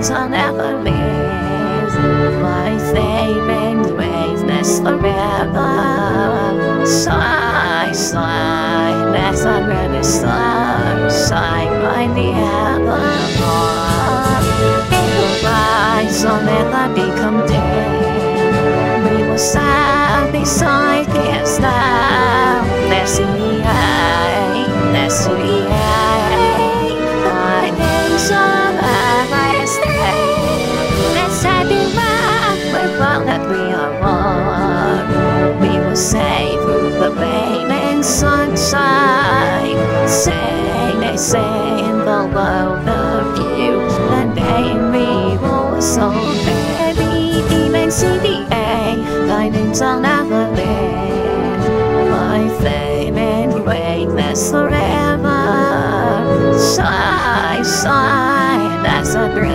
things I'll never leave. My fame and greatness forever. Sigh, sigh, that's a really slow. Sigh, by the evermore. It will rise, I'll never be content. We will sadly sigh. Let's happy back with all that we are one. We will through the rain and sunshine. Say, they say in the world of you. The name we will so baby. Even CDA, guidance I'll never live. My fame and greatness forever.